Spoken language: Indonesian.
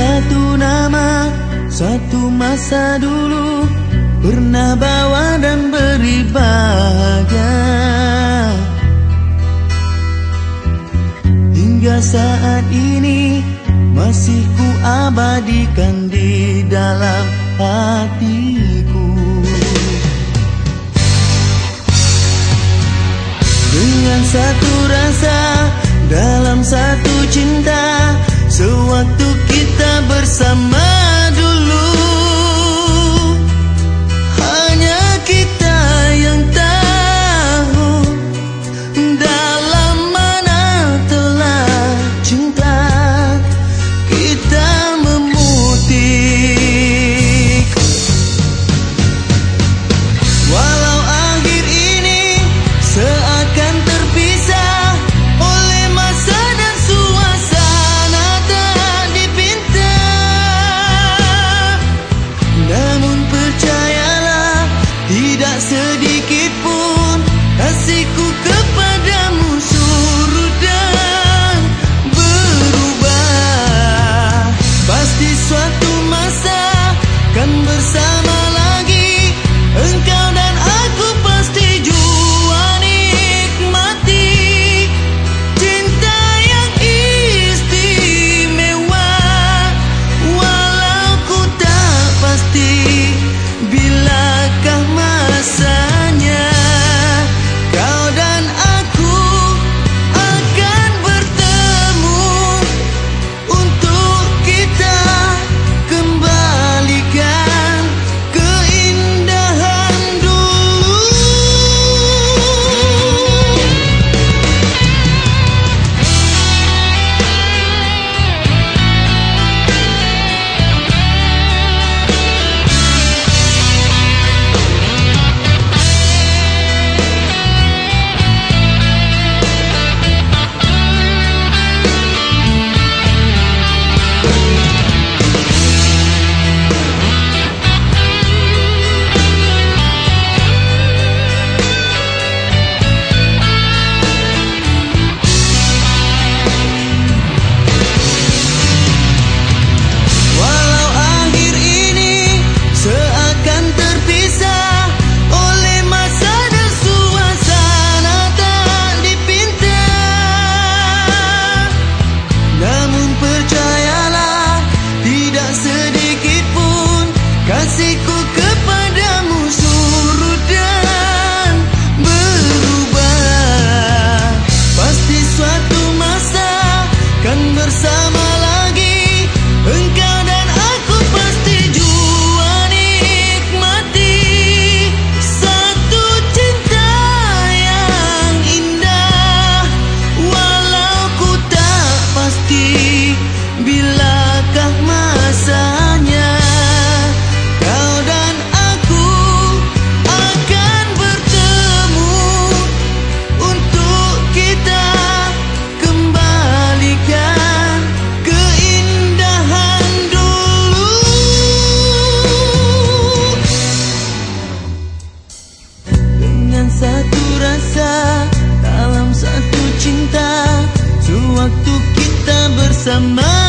Satu nama, satu masa dulu Pernah bawa dan beri bahagia. Hingga saat ini Masih ku abadikan di dalam hatiku. Dengan satu rasa dalam satu cinta Sewaktu kita bersama sedikit waktu kita bersama.